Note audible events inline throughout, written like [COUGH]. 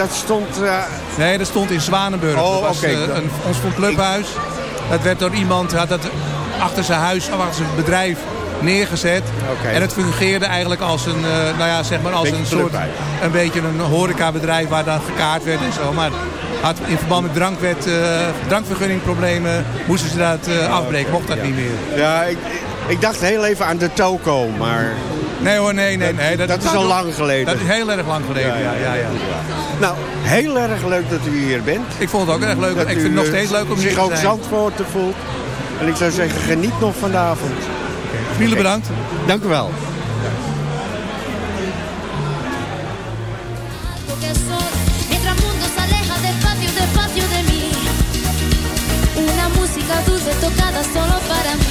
dat stond... Uh... Nee, dat stond in Zwanenburg. Oh, dat was okay. uh, een, ons van clubhuis. Dat werd door iemand, had dat achter zijn huis, achter zijn bedrijf neergezet. Okay. En het fungeerde eigenlijk als een, uh, nou ja, zeg maar als een soort, een beetje een horecabedrijf waar dan gekaart werd en zo. Maar had in verband met drankwet, uh, drankvergunningproblemen, moesten ze dat uh, afbreken. Mocht dat ja. niet meer. Ja, ik, ik dacht heel even aan de toko, maar... Nee hoor, nee, nee. nee dat, dat is al lang geleden. Dat is heel erg lang geleden, ja. ja, ja, ja. Nou, heel erg leuk dat u hier bent. Ik vond het ook erg leuk. Dat ik vind het nog steeds leuk om hier te zich zijn. ook Zandvoort te voelt. En ik zou zeggen, geniet nog van de avond. Okay. Vrienden, bedankt. Dank u wel. Una música dulce tocada solo para mí.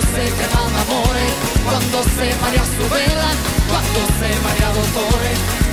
Se quema el amor, cuando se María su vela, cuando se María Dolores.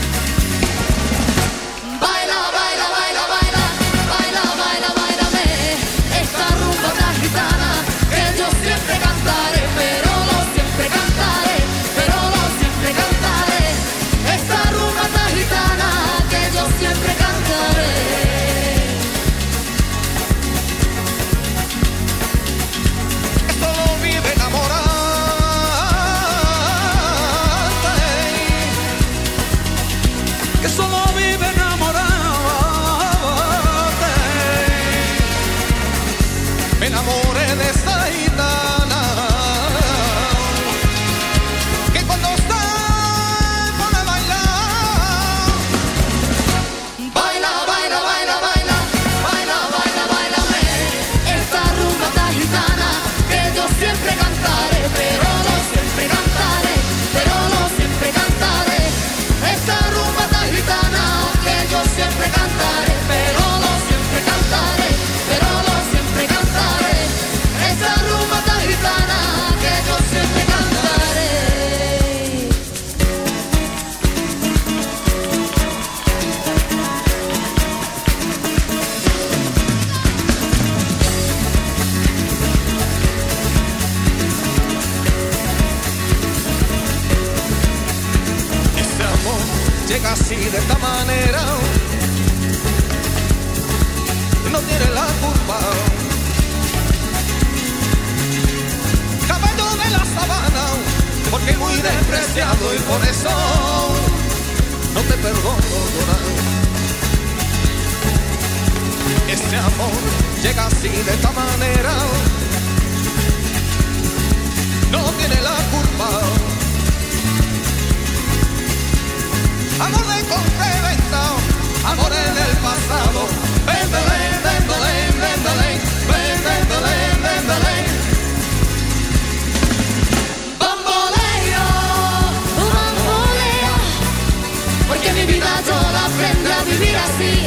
llega así de esta manera. No tiene la culpa. Amor de compra amores del pasado. Véndale, véndale, véndale, véndale, véndale. Porque mi vida toda aprende a vivir así.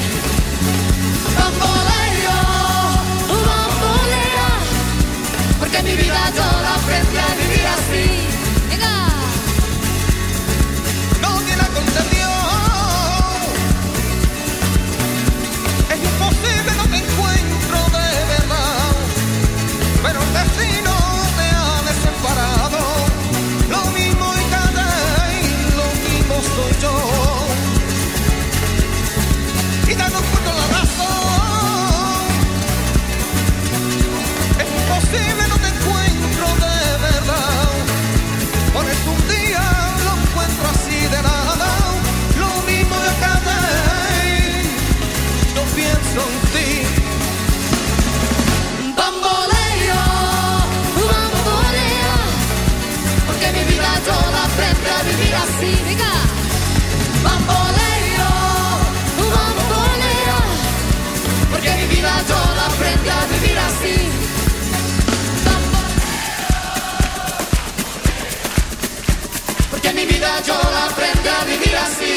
vida yo la aprendí a vivir así.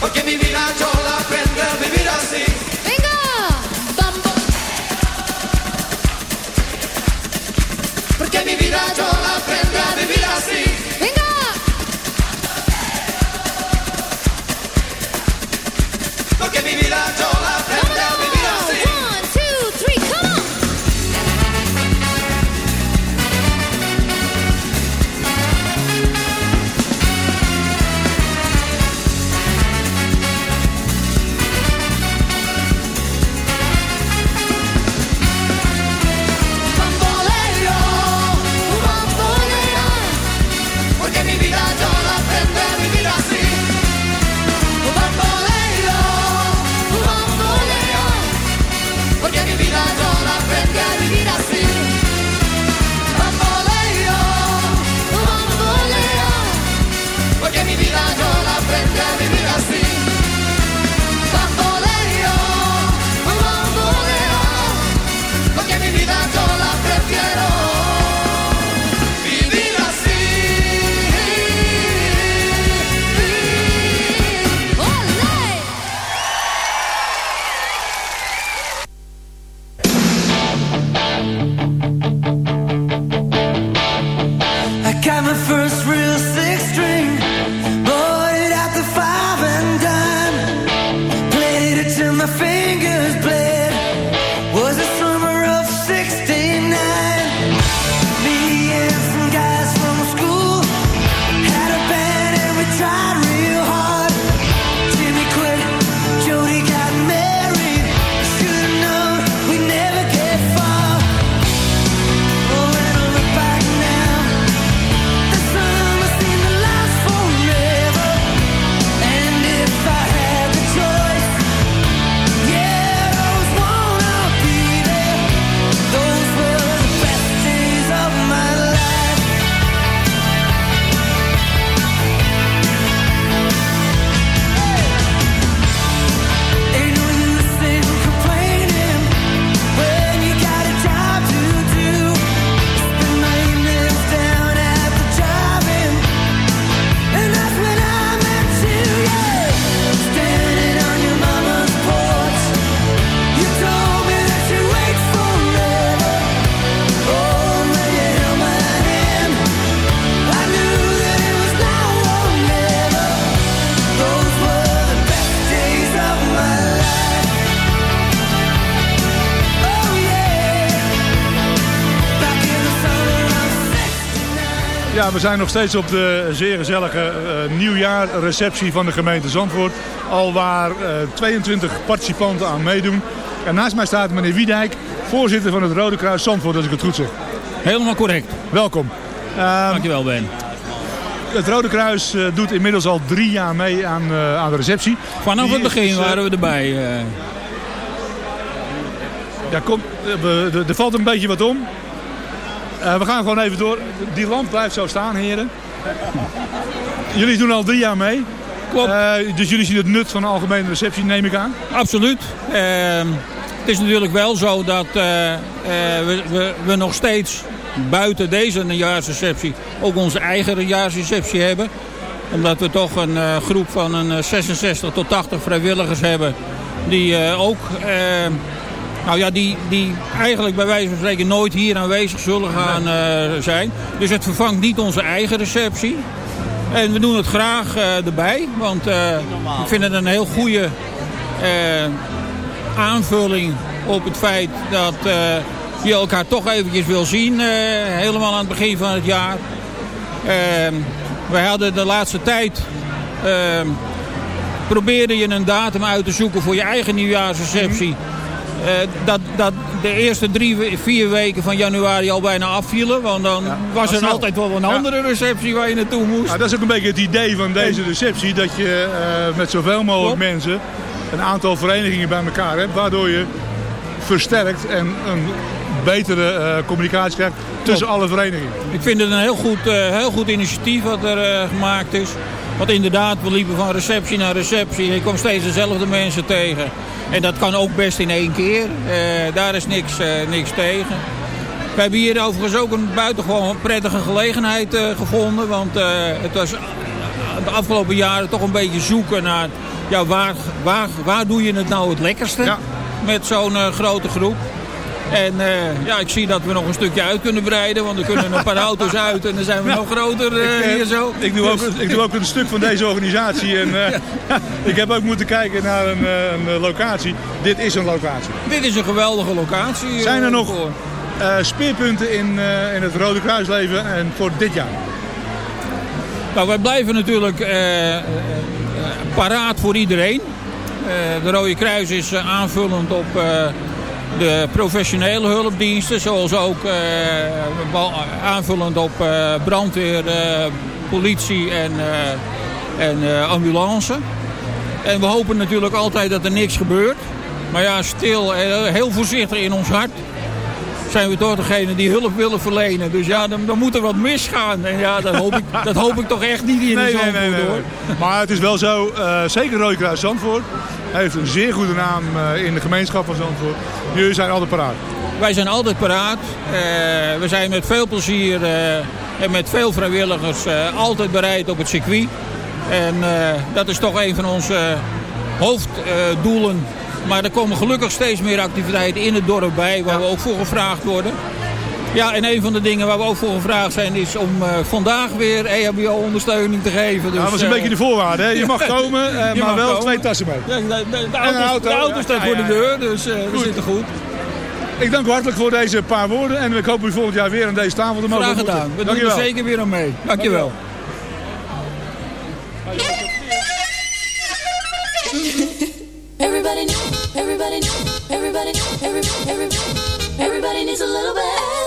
Porque mi vida yo la Ja, we zijn nog steeds op de zeer gezellige eh, nieuwjaarreceptie van de gemeente Zandvoort. Al waar eh, 22 participanten aan meedoen. En naast mij staat meneer Wiedijk, voorzitter van het Rode Kruis Zandvoort, als ik het goed zeg. Helemaal correct. Welkom. Ehm, Dankjewel Ben. het Rode Kruis eh, doet inmiddels al drie jaar mee aan, eh, aan de receptie. Vanaf Die het begin is, eh, waren we erbij. eh. Ja, kom, eh, we- er- er valt een beetje wat om. Eh, we gaan gewoon even door. Die lamp blijft zo staan, heren. Jullie doen al drie jaar mee. Klopt. Eh, dus jullie zien het nut van de algemene receptie, neem ik aan. Absoluut. Ehm, het is natuurlijk wel zo dat eh, we, we, we nog steeds buiten deze nieuwjaarsreceptie ook onze eigen nieuwjaarsreceptie hebben. Omdat we toch een groep van een eh, 66 tot 80 vrijwilligers hebben. Die ook, eh, nou ja, die, die eigenlijk bij wijze van spreken nooit hier aanwezig zullen gaan eh, zijn. Dus het vervangt niet onze eigen receptie. En we doen het graag eh, erbij, want eh, ik vind het een heel goede eh, aanvulling op het feit dat je elkaar toch eventjes wil zien, helemaal aan het begin van het jaar. Ehm, wij hadden de laatste tijd, ehm, probeerde je een datum uit te zoeken voor je eigen nieuwjaarsreceptie. Eh, dat, dat de eerste drie, vier weken van januari al bijna afvielen. Want dan was er altijd wel een Ja. andere receptie waar je naartoe moest. Nou, dat is ook een beetje het idee van deze receptie. Dat je eh, met zoveel mogelijk Klopt. mensen een aantal verenigingen bij elkaar hebt. Waardoor je versterkt en een betere eh, communicatie krijgt tussen alle verenigingen. Ik vind het een heel goed, eh, heel goed initiatief wat er eh, gemaakt is. Want inderdaad, we liepen van receptie naar receptie. En je komt steeds dezelfde mensen tegen. En dat kan ook best in één keer. Eh, daar is niks, eh, niks tegen. We hebben hier overigens ook een buitengewoon prettige gelegenheid eh, gevonden. Want het was de afgelopen jaren toch een beetje zoeken naar... Ja, waar, waar, waar doe je het nou het lekkerste Ja. met zo'n grote groep? En eh, ja, ik zie dat we nog een stukje uit kunnen breiden. Want er kunnen een paar auto's uit en dan zijn we nog groter Ik, eh, hier zo. Ik doe, ook, Dus- ik doe ook een stuk van deze organisatie. En, eh, [LAUGHS] [LAUGHS] ik heb ook moeten kijken naar een, een locatie. Dit is een locatie. Dit is een geweldige locatie. Zijn er nog speerpunten in, in het Rode Kruisleven en voor dit jaar? Nou, wij blijven natuurlijk paraat voor iedereen. De Rode Kruis is aanvullend op de professionele hulpdiensten. Zoals ook eh, aanvullend op eh, brandweer, eh, politie en, en ambulance. En we hopen natuurlijk altijd dat er niks gebeurt. Maar ja, stil, heel voorzichtig in ons hart zijn we toch degene die hulp willen verlenen. Dus ja, dan, dan moet er wat misgaan. En ja, dat hoop ik, [LAUGHS] dat hoop ik toch echt niet in de Zandvoort, hoor. Maar het is wel zo, eh, zeker Rode Kruis Zandvoort heeft een zeer goede naam eh, in de gemeenschap van Zandvoort. Jullie zijn altijd paraat. Wij zijn altijd paraat. Eh, we zijn met veel plezier en met veel vrijwilligers altijd bereid op het circuit. En dat is toch een van onze hoofddoelen. Maar er komen gelukkig steeds meer activiteiten in het dorp bij waar we ook voor gevraagd worden. Ja, en een van de dingen waar we ook voor gevraagd zijn... is om eh, vandaag weer EHBO-ondersteuning te geven. Dus, dat was een eh, beetje de voorwaarde. Hè? Je [LAUGHS] mag komen, eh, je maar mag wel komen. twee tassen mee. Ja, de, auto, auto. de auto staat Ja, voor ja, de ja. deur, dus we zitten goed. Ik dank u hartelijk voor deze paar woorden. En ik hoop u volgend jaar weer aan deze tafel te mogen Graag gedaan. We doen Dankjewel. er zeker weer aan mee. Dankjewel. Everybody everybody everybody everybody, everybody needs a little bit.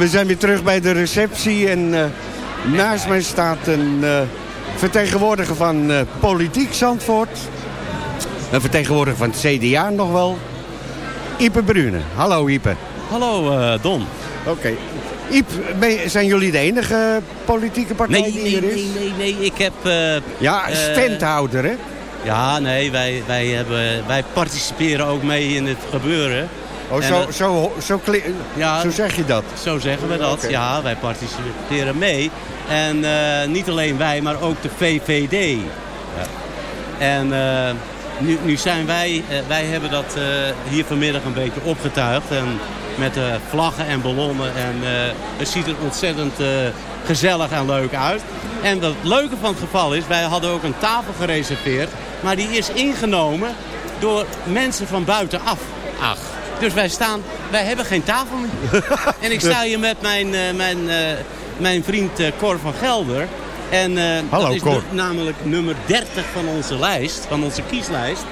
We zijn weer terug bij de receptie. En eh, naast mij staat een eh, vertegenwoordiger van eh, Politiek Zandvoort. Een vertegenwoordiger van het CDA nog wel. Ipe Brune. Hallo Ipe. Hallo Don. Oké. Iep, je- zijn jullie de enige politieke partij Nee, die nee, hier is? nee, nee, nee. Ik heb... eh, Ja, standhouder hè? ja, nee, wij, wij, hebben, wij participeren ook mee in het gebeuren. Oh, zo, zo, zo, Ja, zo zeg je dat. Zo zeggen we dat. Ja, wij participeren mee. En eh, niet alleen wij, maar ook de VVD. Ja. En eh, nu, nu zijn wij, eh, wij hebben dat hier vanmiddag een beetje opgetuigd. En met vlaggen en ballonnen. En het ziet er ontzettend gezellig en leuk uit. En wat het leuke van het geval is, wij hadden ook een tafel gereserveerd. Maar die is ingenomen door mensen van buitenaf. Ach. Dus wij staan, wij hebben geen tafel meer. [LAUGHS] en ik sta hier met mijn, eh, mijn, eh, mijn vriend eh, Cor van Gelder. En Hallo, dat is Cor. namelijk nummer 30 van onze lijst, van onze kieslijst.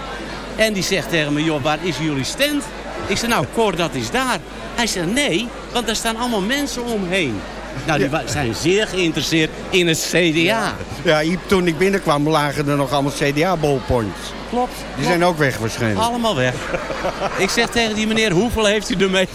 En die zegt tegen me, joh, waar is jullie stand? Ik zeg, nou Cor, dat is daar. Hij zegt, nee, want daar staan allemaal mensen omheen. Nou, die zijn zeer geïnteresseerd in het CDA. Ja, toen ik binnenkwam lagen er nog allemaal CDA-bolpoints. Klopt. Die zijn ook weg waarschijnlijk. Allemaal weg. Ik zeg tegen die meneer, hoeveel heeft u ermee?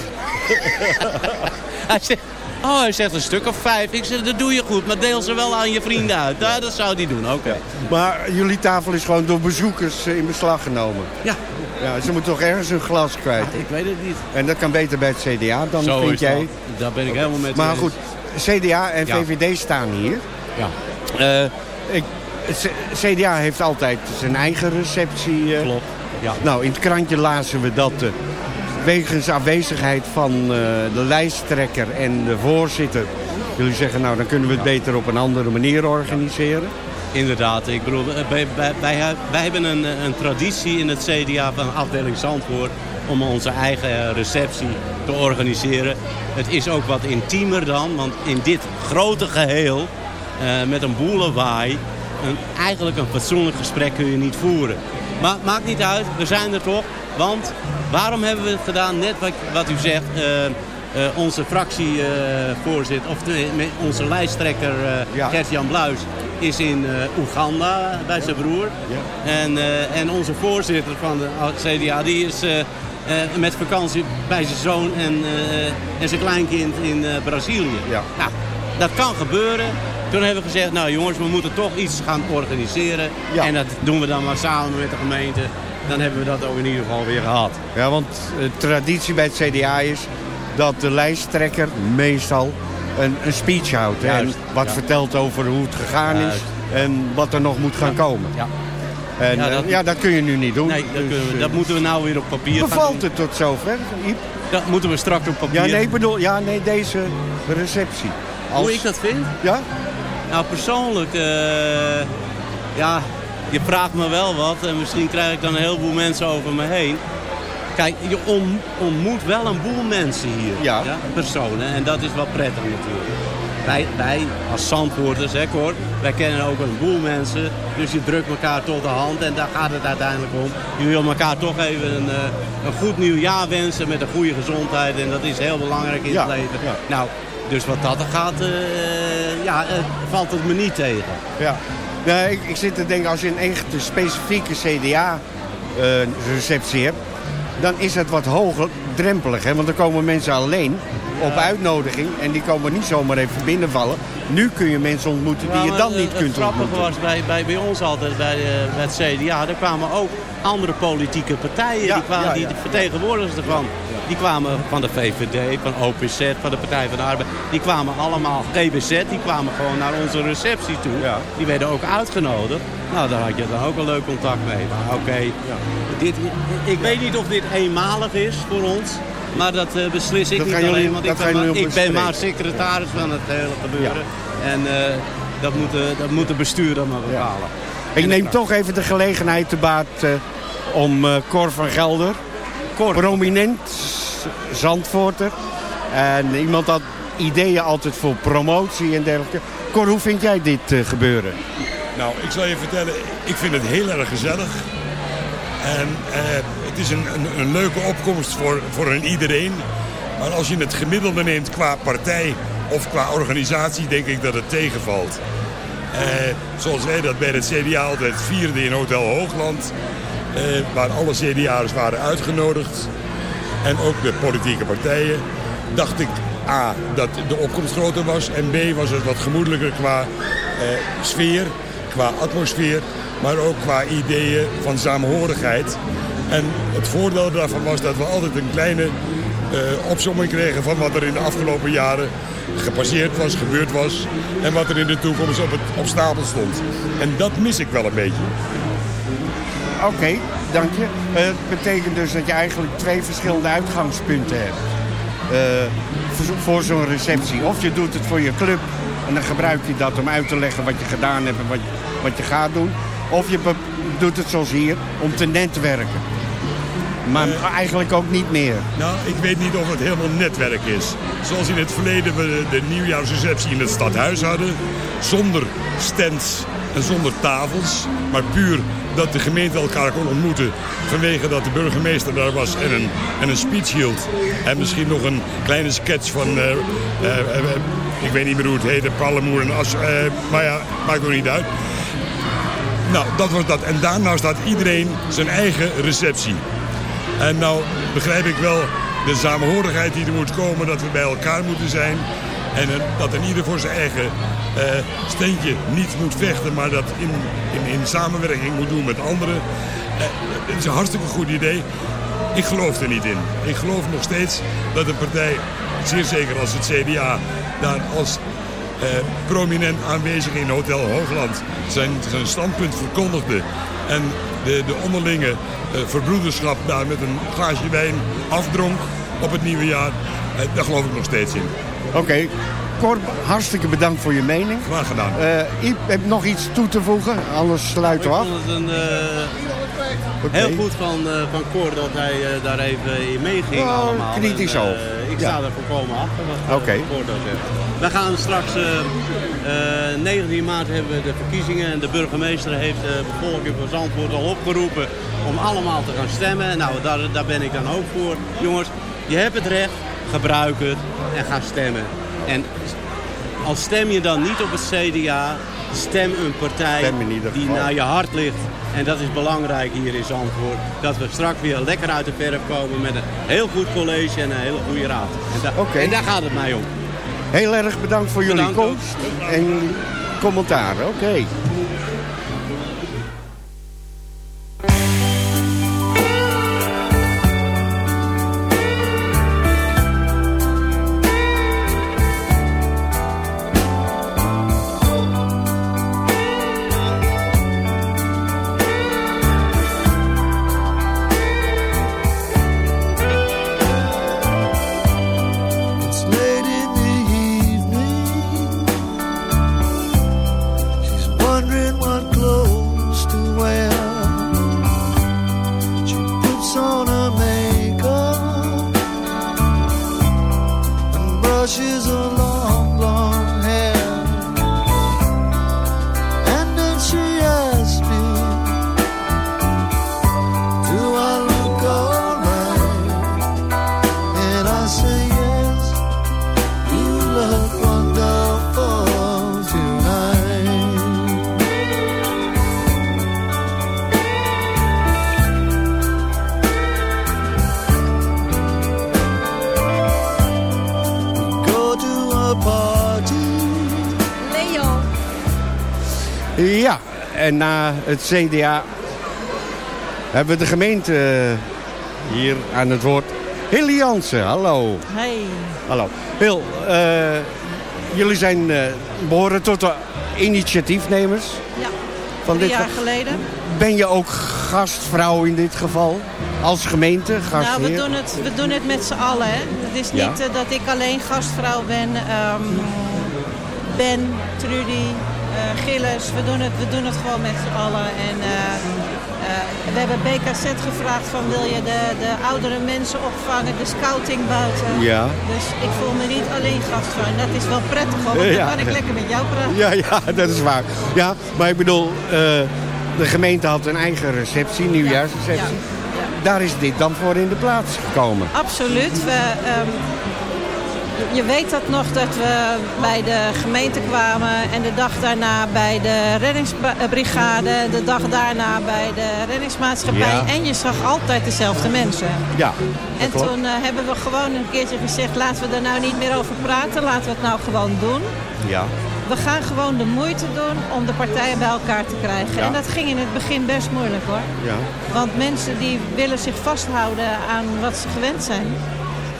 hij zegt, oh, hij zegt een stuk of vijf. Ik zeg, dat doe je goed, maar deel ze wel aan je vrienden uit. Ja, dat zou hij doen, oké. Maar jullie tafel is gewoon door bezoekers eh, in beslag genomen. Ja. Ja, ze moeten toch ergens hun glas kwijt. Ik weet het niet. En dat kan beter bij het CDA dan, Zo vind jij. dat. Daar ben ik helemaal met Maar goed, CDA en Ja. VVD staan hier. Ja. Eh, ik, CDA heeft altijd zijn eigen receptie. eh. Klopt. Ja. Nou, in het krantje lazen we dat eh, wegens afwezigheid van de lijsttrekker en de voorzitter... jullie zeggen, nou, dan kunnen we het beter op een andere manier organiseren. Inderdaad, ik bedoel, wij, wij, wij, hebben een, een traditie in het CDA van afdeling Zandvoort om onze eigen receptie te organiseren. Het is ook wat intiemer dan, want in dit grote geheel, eh, met een boelenwaai, een, eigenlijk een fatsoenlijk gesprek kun je niet voeren. Maar maakt niet uit, we zijn er toch. Want waarom hebben we het gedaan? Net wat, wat u zegt, eh, eh, onze fractievoorzitter, of de, onze lijsttrekker Ja. Gert-Jan Bluis is in Oeganda bij zijn broer. En, eh, en onze voorzitter van de CDA die is eh, met vakantie bij zijn zoon en, eh, en zijn kleinkind in eh, Brazilië. Ja. Nou, dat kan gebeuren. Toen hebben we gezegd, nou jongens, we moeten toch iets gaan organiseren. Ja. En dat doen we dan maar samen met de gemeente. Dan hebben we dat ook in ieder geval weer gehad. Ja, want de traditie bij het CDA is dat de lijsttrekker meestal een, een speech houdt. Juist, en wat ja. vertelt over hoe het gegaan Juist. is en wat er nog moet gaan komen. Ja. En Ja, ja, dat- ja, kun je nu niet doen. Nee, dat, Dus, we, eh, dat moeten we nou weer op papier gaan Bevalt doen. het tot zover, Iep? Dat moeten we straks op papier. Ja, nee, bedoel, ja, nee, deze receptie. Als- Hoe ik dat vind? Ja? Nou, persoonlijk, eh, ja, je vraagt me wel wat en misschien krijg ik dan een heleboel mensen over me heen. Kijk, je on- ontmoet wel een boel mensen hier. Ja. Personen. En dat is wel prettig natuurlijk. Wij, wij als Zandvoorters, hè Cor, wij kennen ook een boel mensen. Dus je drukt elkaar tot de hand en daar gaat het uiteindelijk om. Je wil elkaar toch even een, eh, een goed nieuwjaar wensen met een goede gezondheid. En dat is heel belangrijk in Ja, het leven. ja. Nou, dus wat dat er gaat, eh, ja, eh, valt het me niet tegen. Ja. Nee, ik, ik zit te denken, als je een echt specifieke CDA-receptie hebt... dan is het wat hoger drempelig. Hè? Want dan komen mensen alleen op uitnodiging... en die komen niet zomaar even binnenvallen. Nu kun je mensen ontmoeten die je dan het- niet het kunt ontmoeten. was bij, bij, bij ons altijd, bij, eh, bij het CDA, er kwamen ook andere politieke partijen. Ja, die, kwamen, ja, die ja. vertegenwoordigers ervan. Die kwamen van de VVD, van OPZ, van de Partij van de Arbeid. Die kwamen allemaal, GBZ, die kwamen gewoon naar onze receptie toe. Die werden ook uitgenodigd. Nou, daar had je dan ook een leuk contact mee. Maar oké, dit, ik weet niet of dit eenmalig is voor ons. Maar dat eh, beslis ik Dat niet jullie- alleen, want ik ben, maar, jullie ik ben maar bespreken. secretaris van het hele gebeuren. En eh, dat, moet, de- dat moet de bestuur dan maar bepalen. Ik neem toch even de gelegenheid te baat eh, om eh, Cor van Gelder... prominent Z- Zandvoorter... en iemand dat ideeën altijd voor promotie en dergelijke. Cor, hoe vind jij dit eh, gebeuren? Nou, ik zal je vertellen, ik vind het heel erg gezellig. En eh, het is een, een, leuke opkomst voor, voor een iedereen. Maar als je het gemiddelde neemt qua partij of qua organisatie, denk ik dat het tegenvalt. Eh, zoals wij dat bij het CDA altijd vierden in Hotel Hoogland. eh, waar alle CDA'ers waren uitgenodigd. En ook de politieke partijen. Dacht ik A, dat de opkomst groter was. En B, was het wat gemoedelijker qua eh, sfeer, qua atmosfeer. Maar ook qua ideeën van samenhorigheid. En het voordeel daarvan was dat we altijd een kleine eh opsomming kregen van wat er in de afgelopen jaren gepasseerd was, gebeurd was. En wat er in de toekomst op, het, op stapel stond. En dat mis ik wel een beetje. Oké, dank je. Eh, Het betekent dus dat je eigenlijk twee verschillende uitgangspunten hebt. Eh, voor, zo'n receptie. Of je doet het voor je club en dan gebruik je dat om uit te leggen wat je gedaan hebt en wat, wat je gaat doen. Of je doet het zoals hier om te netwerken. Maar eigenlijk ook niet meer. Nou, ik weet niet of het helemaal netwerk is. Zoals in het verleden we de nieuwjaarsreceptie in het stadhuis hadden. Zonder stands en zonder tafels. Maar puur dat de gemeente elkaar kon ontmoeten. Vanwege dat de burgemeester daar was en een, en een speech hield. En misschien nog een kleine sketch van... eh, eh, eh, ik weet niet meer hoe het heette. Pallemoer en As. eh, maar ja, maakt nog niet uit. Nou, dat was dat. En daarna staat iedereen zijn eigen receptie. En nou begrijp ik wel de samenhorigheid die er moet komen, dat we bij elkaar moeten zijn. En eh, dat een ieder voor zijn eigen eh, steentje niet moet vechten, maar dat in, in, in samenwerking moet doen met anderen. Eh, het is een hartstikke goed idee. Ik geloof er niet in. Ik geloof nog steeds dat een partij, zeer zeker als het CDA, daar als eh, prominent aanwezig in Hotel Hoogland zijn, zijn standpunt verkondigde. En de, de onderlinge eh, verbroederschap daar met een glaasje wijn afdronk op het nieuwe jaar. Eh, daar geloof ik nog steeds in. Oké, Cor, hartstikke bedankt voor je mening. Graag gedaan. Eh Iep, heb nog iets toe te voegen? Anders sluiten we Ik af. vond het een, eh, Oké. heel goed van, eh, van Cor dat hij daar even in meeging Oh, allemaal. kritisch En, ik Ja. sta er volkomen achter wat Oké. eh, Cor daar zegt. We gaan straks, eh, eh, 19 maart hebben we de verkiezingen en de burgemeester heeft de bevolking van Zandvoort al opgeroepen om allemaal te gaan stemmen. Nou, daar, daar ben ik dan ook voor. Jongens, je hebt het recht, gebruik het en ga stemmen. En al stem je dan niet op het CDA, stem een partij Stem die naar je hart ligt. En dat is belangrijk hier in Zandvoort. Dat we straks weer lekker uit de verf komen met een heel goed college en een hele goede raad. En, da- en daar gaat het mij om. Heel erg bedankt voor jullie Bedankt ook. komst en commentaren. Oké. En na het CDA hebben we de gemeente eh, hier aan het woord. Hilly Jansen, hallo. Hey. Hallo. Hil, eh, jullie zijn, eh, behoren tot de initiatiefnemers Ja, van drie dit. jaar geleden. Ben je ook gastvrouw in dit geval? Als gemeente, Nou, gastheer? we doen het, we doen het met z'n allen. Hè. Het is Ja. niet dat ik alleen gastvrouw ben. Ehm, ben, Trudy, eh, Gilles, we doen, het, we doen het gewoon met z'n allen. En, eh, eh, we hebben BKZ gevraagd van wil je de, de oudere mensen opvangen, de scouting buiten. Ja. Dus ik voel me niet alleen gastvrouw. En dat is wel prettig hoor, want Ja. dan kan ik lekker met jou praten. Ja, ja, dat is waar. Ja, maar ik bedoel, de gemeente had een eigen receptie, nieuwjaarsreceptie. Daar is dit dan voor in de plaats gekomen. Absoluut. We, ehm, je weet dat nog dat we bij de gemeente kwamen en de dag daarna bij de reddingsbrigade, de dag daarna bij de reddingsmaatschappij. Ja. En je zag altijd dezelfde mensen. Ja, En klopt. toen eh, hebben we gewoon een keertje gezegd, laten we er nou niet meer over praten, laten we het nou gewoon doen. Ja. We gaan gewoon de moeite doen om de partijen bij elkaar te krijgen. Ja. En dat ging in het begin best moeilijk hoor. Ja. Want mensen die willen zich vasthouden aan wat ze gewend zijn.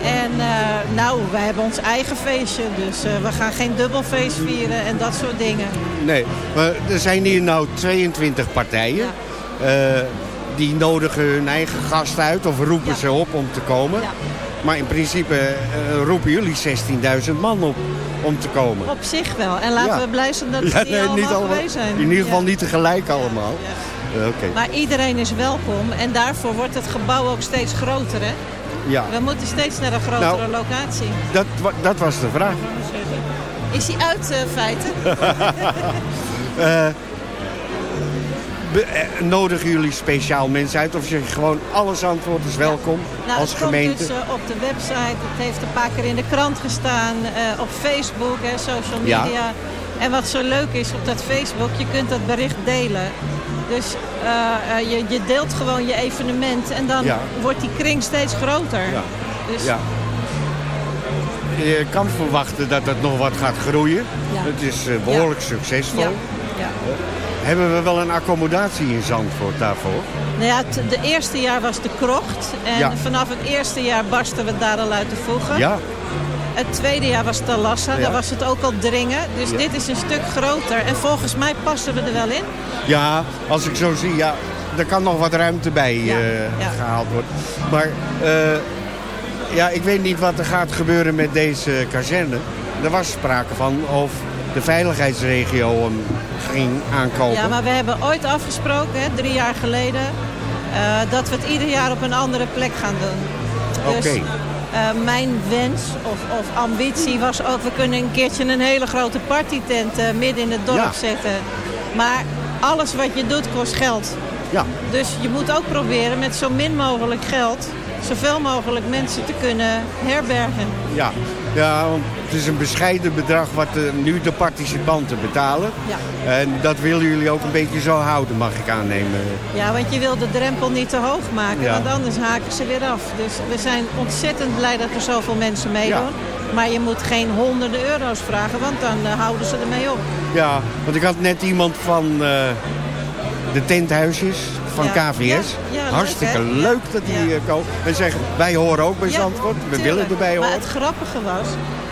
En eh, nou, wij hebben ons eigen feestje, dus eh, we gaan geen dubbelfeest vieren en dat soort dingen. Nee, maar er zijn hier nou 22 partijen. Eh, die nodigen hun eigen gast uit of roepen ze op om te komen. Maar in principe roepen jullie 16.000 man op om te komen. Op zich wel. En laten we blij zijn dat nee, allemaal niet allemaal- geweest zijn. In ieder geval niet tegelijk allemaal. Maar iedereen is welkom en daarvoor wordt het gebouw ook steeds groter. Hè? Ja, We moeten steeds naar een grotere Nou. locatie. dat, dat was de vraag. Is hij uit, eh, feiten? [LAUGHS] Eh, eh, nodigen jullie speciaal mensen uit? Of zeg je gewoon alles antwoord is welkom Nou, als het komt gemeente? dus op de website. Het heeft een paar keer in de krant gestaan. op Facebook, hè, social Ja. media. En wat zo leuk is op dat Facebook, je kunt dat bericht delen. Dus eh, eh, je, je deelt gewoon je evenement en dan Ja. wordt die kring steeds groter. Ja. Dus Ja. Je kan verwachten dat het nog wat gaat groeien. Ja. Het is eh, behoorlijk succesvol. Hebben we wel een accommodatie in Zandvoort daarvoor? Nou ja, het de eerste jaar was de krocht. En vanaf het eerste jaar barsten we daar al uit de voegen. Ja. Het tweede jaar was Talassa, Ja. daar was het ook al dringen. Dus Ja. dit is een stuk groter. En volgens mij passen we er wel in. Ja, als ik zo zie, ja, er kan nog wat ruimte bij eh, gehaald worden. Maar eh, ja, ik weet niet wat er gaat gebeuren met deze kazerne. Er was sprake van of de veiligheidsregio hem ging aankopen. Ja, maar we hebben ooit afgesproken, hè, drie jaar geleden, eh, dat we het ieder jaar op een andere plek gaan doen. Dus Oké. Eh, mijn wens of, of ambitie was ook, we kunnen een keertje een hele grote partytent eh, midden in het dorp Ja. zetten. Maar alles wat je doet kost geld. Ja. Dus je moet ook proberen met zo min mogelijk geld zoveel mogelijk mensen te kunnen herbergen. Ja, ja want het is een bescheiden bedrag wat eh, nu de participanten betalen. Ja. En dat willen jullie ook een beetje zo houden, mag ik aannemen. Ja, want je wil de drempel niet te hoog maken, Ja. want anders haken ze weer af. Dus we zijn ontzettend blij dat er zoveel mensen meedoen. Maar je moet geen honderden euro's vragen, want dan eh, houden ze ermee op. Ja, want ik had net iemand van eh, de tenthuisjes van. KVS. Leuk, Hartstikke leuk dat die komen. En zeggen, wij horen ook bij Zandvoort. We tuurlijk. willen erbij Maar horen. het grappige was,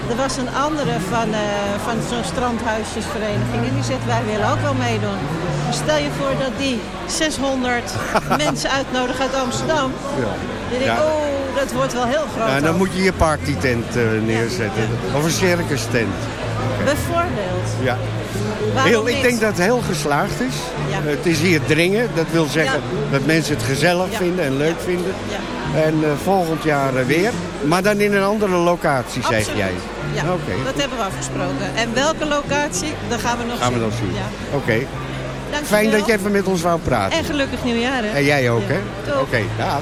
er was een andere van, eh, van zo'n strandhuisjesvereniging. En die zegt, wij willen ook wel meedoen. Maar stel je voor dat die 600 [LAUGHS] mensen uitnodigen uit Amsterdam. Ja. Dan denk ik, Ja. oh, dat wordt wel heel groot. Ja, dan ook. moet je je partytent eh, neerzetten. Of een circus tent. Bijvoorbeeld. Ja. Heel, ik denk dat het heel geslaagd is. Ja. Het is hier dringen. Dat wil zeggen dat mensen het gezellig Ja. vinden en leuk vinden. En eh, volgend jaar eh, weer. Maar dan in een andere locatie, zeg jij. Ja, Oké. dat hebben we afgesproken. En welke locatie, dat gaan we nog Gaan we dan zien. Oké. Dankjewel. Fijn dat je even met ons wou praten. En gelukkig nieuwjaar, hè? En jij ook, hè? Oké, dag.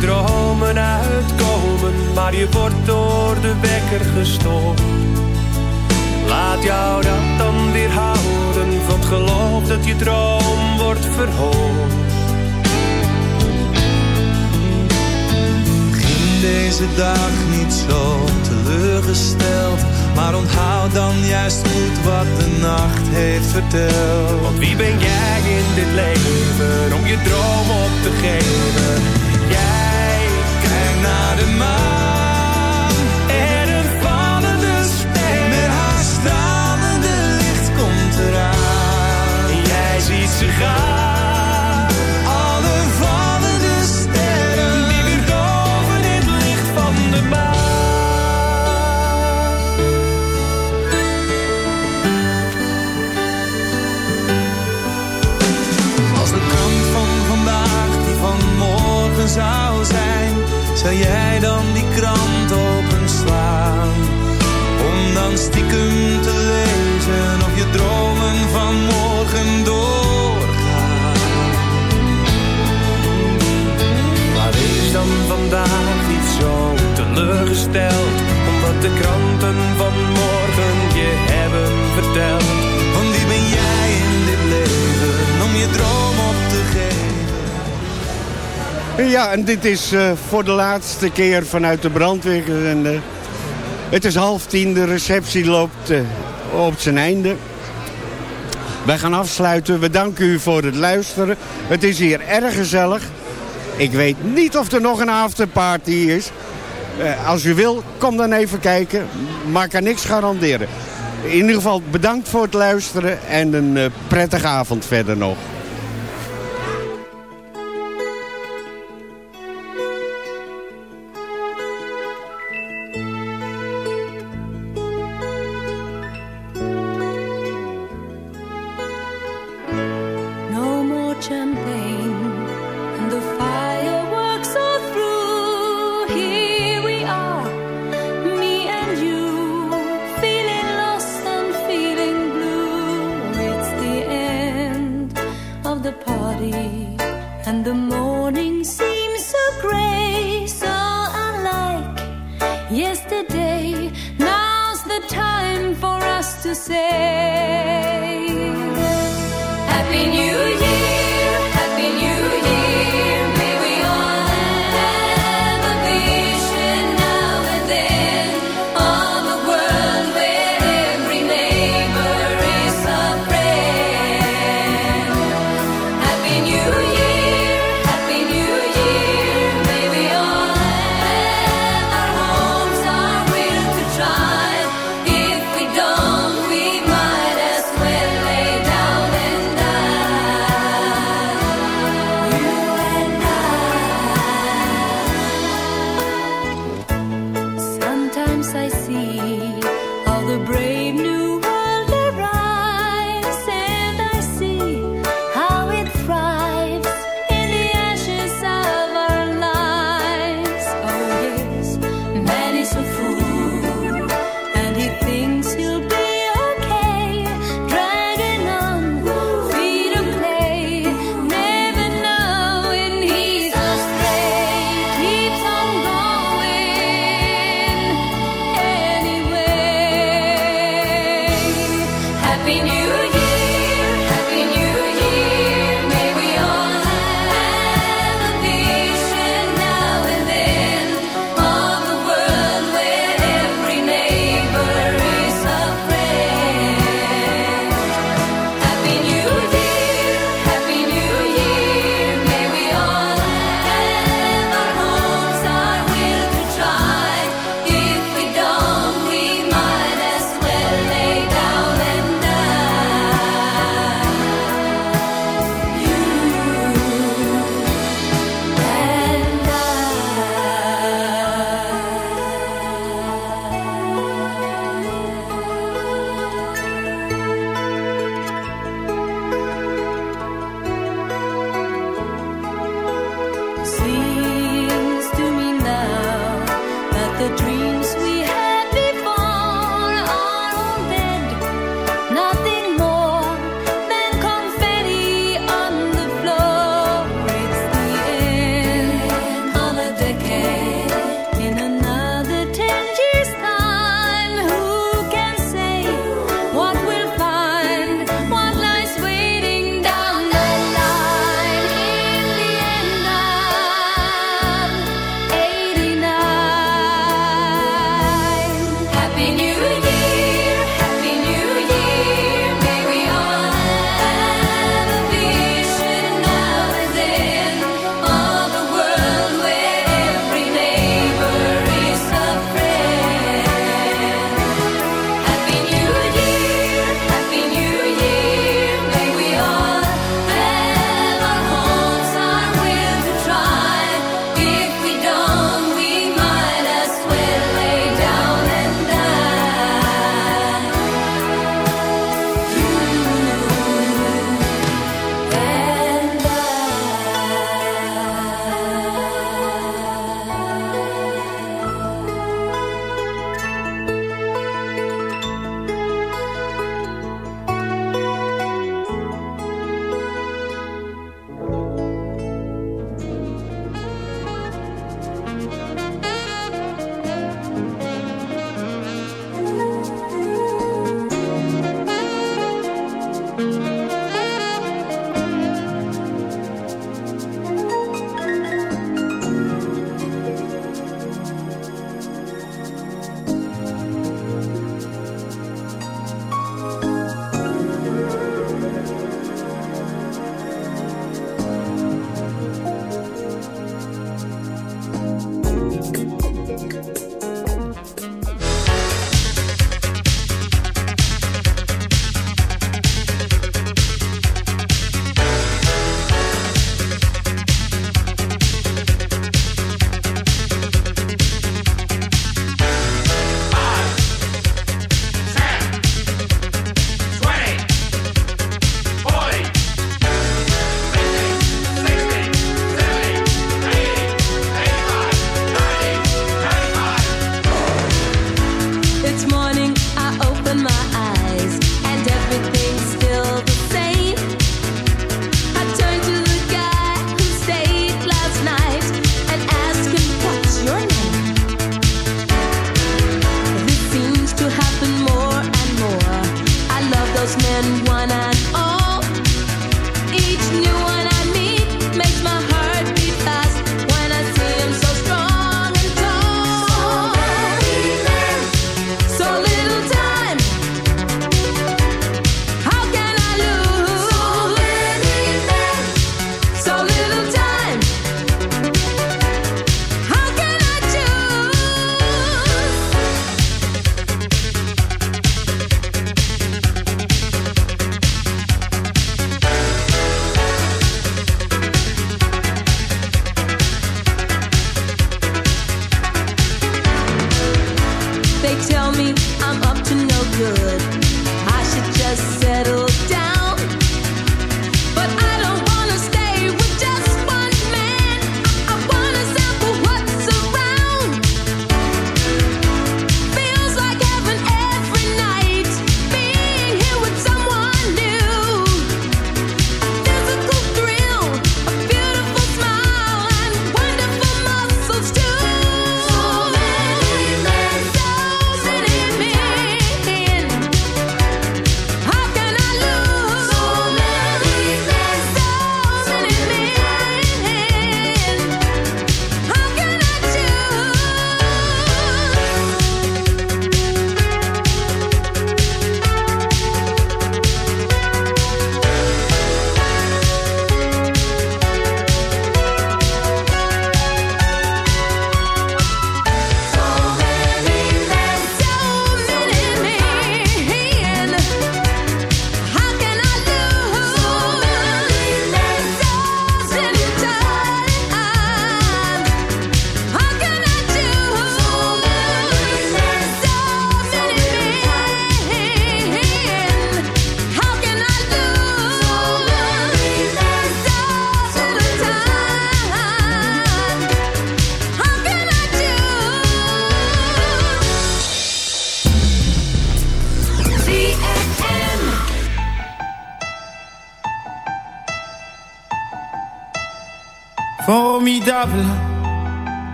Dromen uitkomen, maar je wordt door de wekker gestoord. Laat jou dat dan weer houden van het geloof dat je droom wordt verhoord. Begin deze dag niet zo teleurgesteld. Maar onthoud dan juist goed wat de nacht heeft verteld. Want wie ben jij in dit leven om je droom op te geven? Jij naar de maan. en een vallende ster. Met haar stralende licht komt eraan. En jij ziet ze gaan. Alle vallende sterren. Die weer doven in het licht van de maan. Als de krant van vandaag die van morgen zou zijn, zou jij dan die krant openslaan? Om dan stiekem te lezen of je dromen van morgen doorgaan. Maar wees dan vandaag niet zo teleurgesteld. Omdat de kranten van morgen je hebben verteld. Want wie ben jij in dit leven om je droom op? Ja, en dit is eh, voor de laatste keer vanuit de brandweer. En, eh, het is half tien, de receptie loopt eh, op zijn einde. Wij gaan afsluiten. We danken u voor het luisteren. Het is hier erg gezellig. Ik weet niet of er nog een afterparty is. Als u wil, kom dan even kijken. Maar ik kan niks garanderen. In ieder geval bedankt voor het luisteren en een prettige avond verder nog.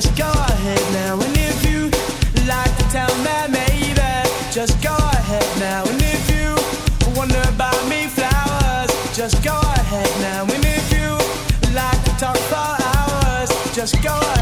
just go ahead now. And if you like to tell me, maybe, just go ahead now. And if you wonder about me, flowers, just go ahead now. And if you like to talk for hours, just go ahead.